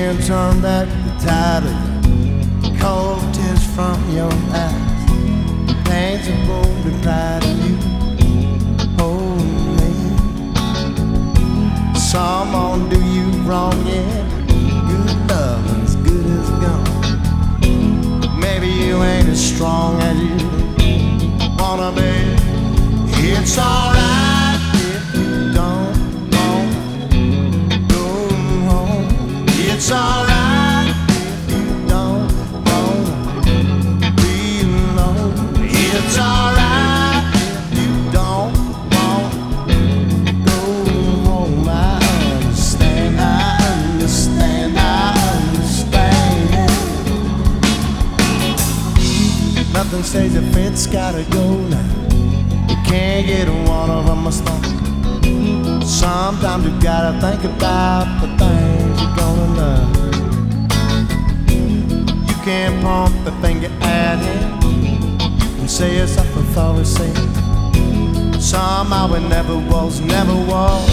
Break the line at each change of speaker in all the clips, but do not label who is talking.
can't turn back the tide of the cold tears from your eyes. The pains of bold reply to you. Hold me. Someone do you wrong, yeah. Good love as good as gone. Maybe you ain't as strong as you wanna be. It's alright says if it's gotta go now. You can't get one of them a stop. Sometimes you gotta think about the things you're gonna love. You can't point the finger at him. You can say it's up before we say it. Somehow it never was, never was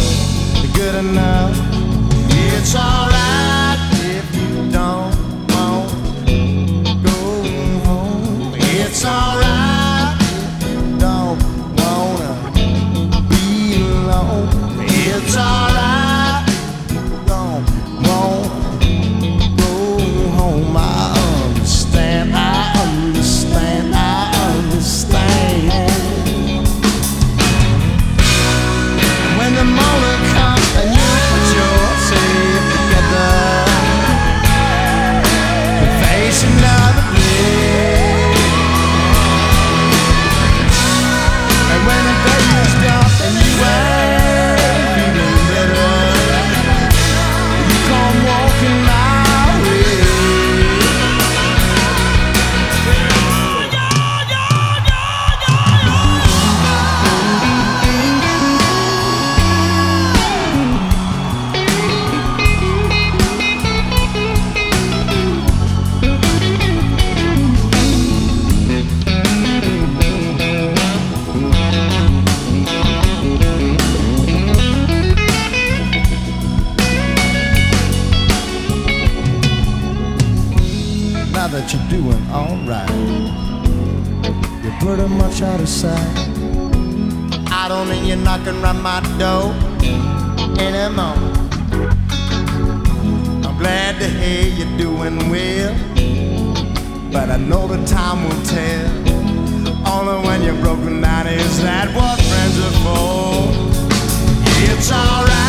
good enough. It's alright home. Now that you're doing alright, you're pretty much out of sight. I don't need you're knocking around my door anymore. I'm glad to hear you're doing well, but I know the time will tell. Only when you're broken down is that what friends are for. It's alright you